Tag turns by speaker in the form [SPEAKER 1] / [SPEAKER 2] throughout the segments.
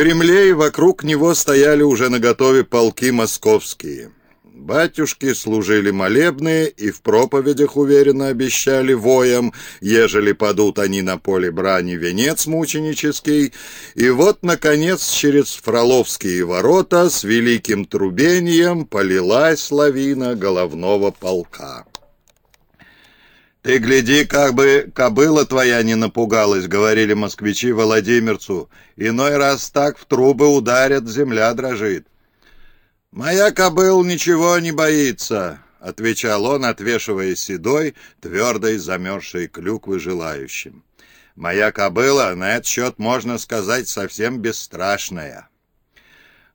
[SPEAKER 1] Кремле и вокруг него стояли уже наготове полки московские. Батюшки служили молебные и в проповедях уверенно обещали воям, ежели падут они на поле брани венец мученический. И вот, наконец, через Фроловские ворота с великим трубением полилась лавина головного полка. «Ты гляди, как бы кобыла твоя не напугалась», — говорили москвичи Владимирцу. «Иной раз так в трубы ударят, земля дрожит». «Моя кобыл ничего не боится», — отвечал он, отвешивая седой, твердой замерзшей клюквы желающим. «Моя кобыла, на этот счет, можно сказать, совсем бесстрашная».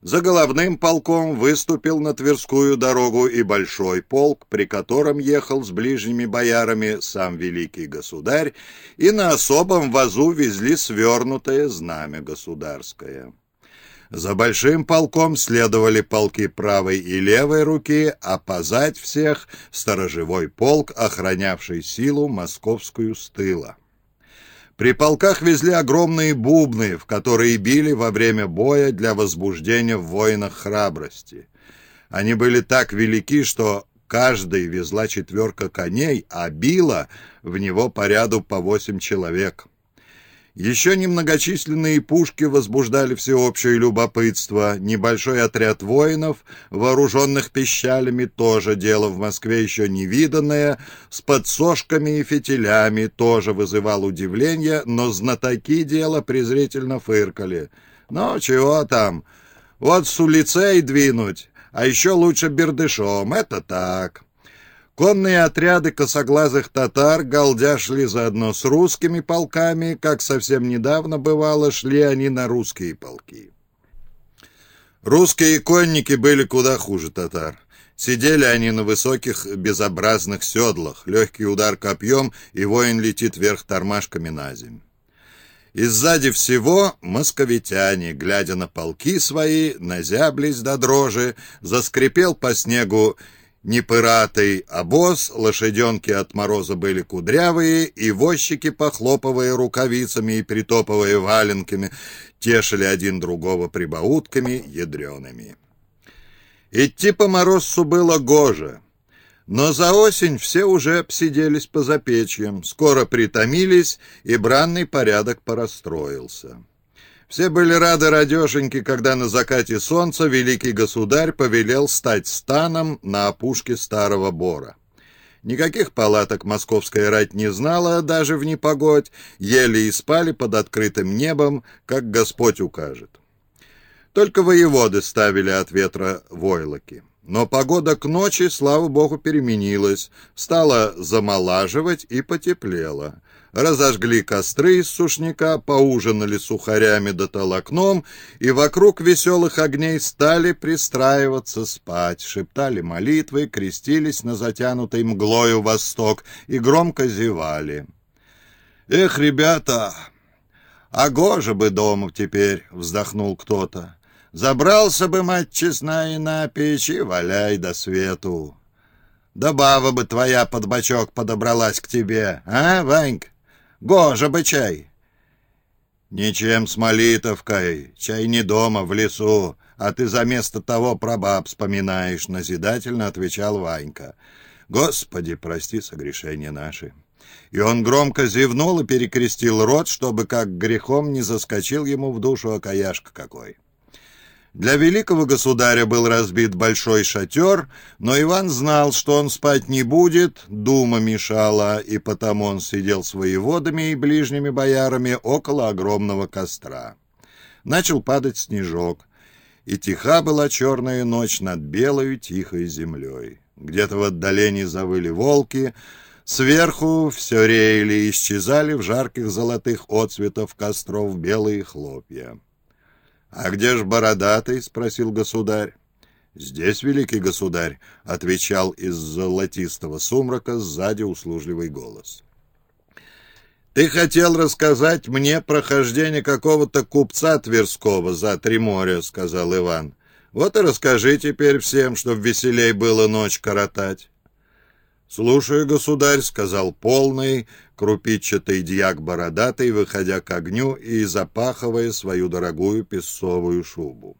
[SPEAKER 1] За головным полком выступил на Тверскую дорогу и большой полк, при котором ехал с ближними боярами сам великий государь, и на особом вазу везли свернутое знамя государское. За большим полком следовали полки правой и левой руки, а позать всех — сторожевой полк, охранявший силу московскую с тыла. При полках везли огромные бубны, в которые били во время боя для возбуждения в воинах храбрости. Они были так велики, что каждый везла четверка коней, а била в него по ряду по восемь человек. Еще немногочисленные пушки возбуждали всеобщее любопытство. Небольшой отряд воинов, вооруженных пищалями, тоже дело в Москве еще невиданное, с подсошками и фитилями, тоже вызывал удивление, но знатоки дела презрительно фыркали. «Ну, чего там? Вот с улицей двинуть, а еще лучше бердышом, это так». Конные отряды косоглазых татар, галдя, шли заодно с русскими полками, как совсем недавно бывало, шли они на русские полки. Русские конники были куда хуже татар. Сидели они на высоких безобразных седлах, легкий удар копьем, и воин летит вверх тормашками на землю. И сзади всего московитяне, глядя на полки свои, назяблись до дрожи, заскрипел по снегу непыратый обоз, лошаденки от мороза были кудрявые, и возчики, похлопывая рукавицами и притопывая валенками, тешили один другого прибаутками ядреными. Идти по морозцу было гоже, но за осень все уже обсиделись по запечьям, скоро притомились, и бранный порядок порастроился. Все были рады радешеньки, когда на закате солнца великий государь повелел стать станом на опушке Старого Бора. Никаких палаток московская рать не знала даже в непогодь, ели и спали под открытым небом, как Господь укажет. Только воеводы ставили от ветра войлоки. Но погода к ночи, слава богу, переменилась, стала замолаживать и потеплела разожгли костры из сушняка, поужинали сухарями да толокном, и вокруг веселых огней стали пристраиваться спать, шептали молитвы, крестились на затянутый мглою восток и громко зевали. «Эх, ребята, а гоже бы дома теперь!» — вздохнул кто-то. «Забрался бы, мать честная, на печь и валяй до свету!» Да баба бы твоя под бочок подобралась к тебе, а, Ванька? Гожа бы чай!» «Ничем с молитовкой, чай не дома, в лесу, а ты за место того про баб вспоминаешь», — назидательно отвечал Ванька. «Господи, прости согрешения наши». И он громко зевнул и перекрестил рот, чтобы как грехом не заскочил ему в душу окаяшка какой. Для великого государя был разбит большой шатер, но Иван знал, что он спать не будет, дума мешала, и потому он сидел с воеводами и ближними боярами около огромного костра. Начал падать снежок, и тиха была черная ночь над белой тихой землей. Где-то в отдалении завыли волки, сверху все реяли и исчезали в жарких золотых отцветов костров белые хлопья. «А где ж бородатый?» — спросил государь. «Здесь, великий государь», — отвечал из золотистого сумрака сзади услужливый голос. «Ты хотел рассказать мне прохождение какого-то купца Тверского за три моря», — сказал Иван. «Вот и расскажи теперь всем, чтоб веселей было ночь коротать». «Слушаю, государь», — сказал полный, крупичатый дьяк бородатый, выходя к огню и запахивая свою дорогую песцовую шубу.